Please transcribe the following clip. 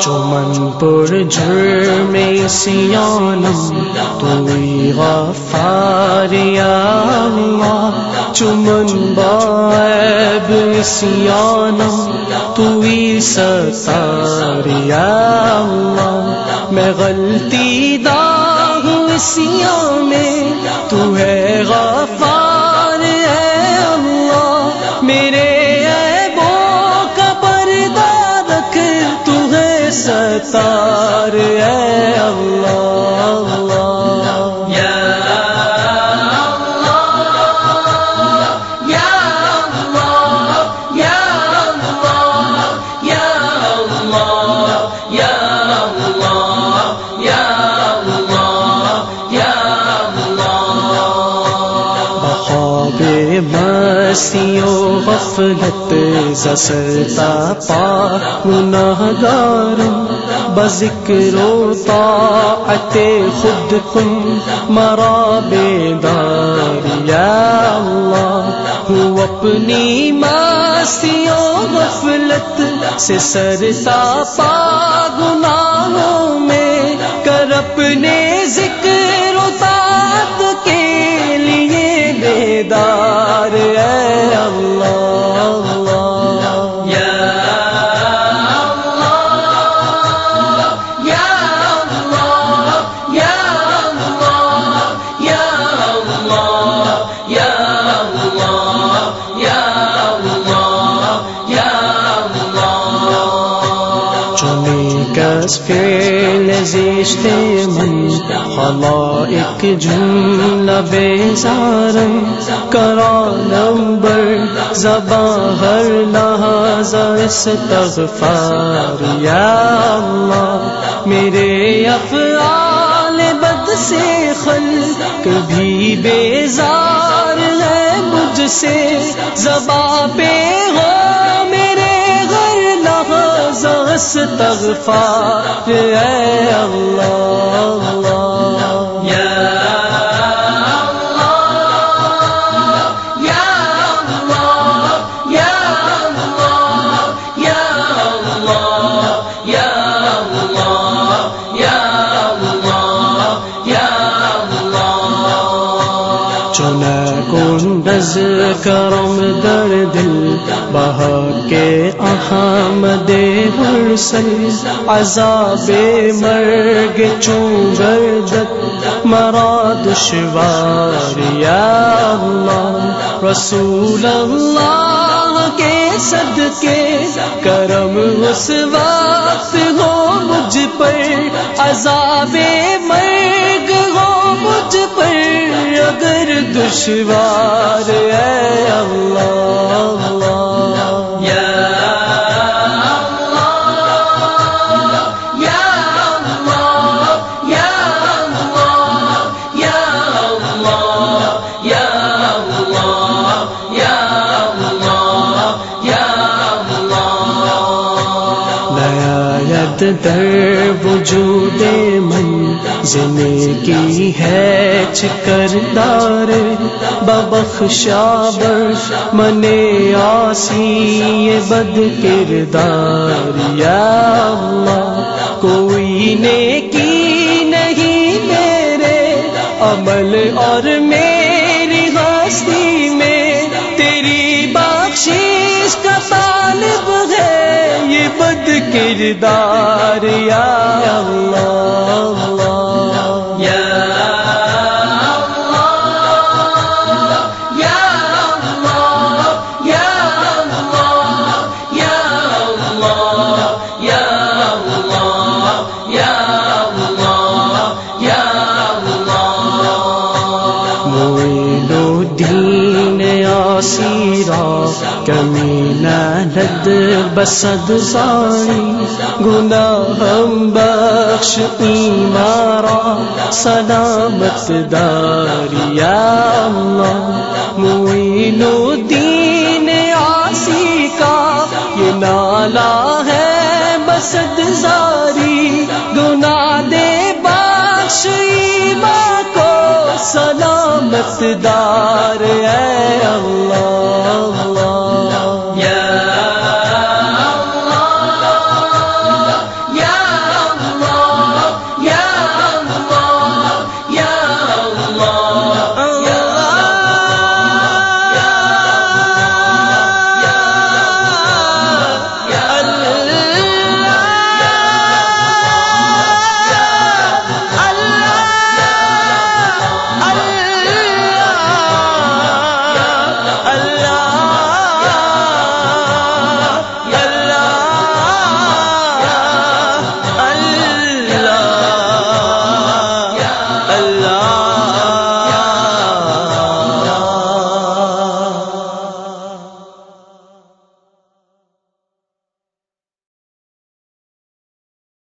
چمن پور جرم سیانم توی غفار یا اللہ چمن بائب سیانم توی ستاریا اللہ۔ میں غلطی دا ہوں سیاں میں، تو ہے غفار۔ مسیو غفلت، زسرتا پا گناہ گارم بذکر و طاعت خود کن مرا بیدار یا اللہ، ہوں اپنی ماسیوں غفلت سے سرتا پا گناہوں میں، کر اپنے ذکر فعل زیشت من خلائق جملہ بیزارم کرا نمبر زبان ہر لحاظ استغفار. یا اللہ، میرے افعال بد سے خلق بھی بیزار ہے مجھ سے، زباں پہ ہو استغفار اے اللہ. کنڈز کرم در دل بہا کے احمد مرسل عذاب مرگ چونگر دت مرا دشوار یا اللہ، رسول اللہ کے صدقے، کرم اس وقت ہو مجھ پر، عذاب مرگ ہو مجھ پر، اگر دشوار اے اللہ حیات در وجود من زنے کی ہے چکردار ببخشابر من آسی بد کردار یا اللہ، کوئی نیکی کردار یا اللہ سیرا کمی ند بسد ساری گناہ ہم بخش ایمارا، سلامت داریا اللہ۔ موین دین آسی کا یہ نالا ہے بسد زاری گنا دے بخش ایمان کو سلامت دار اے اللہ۔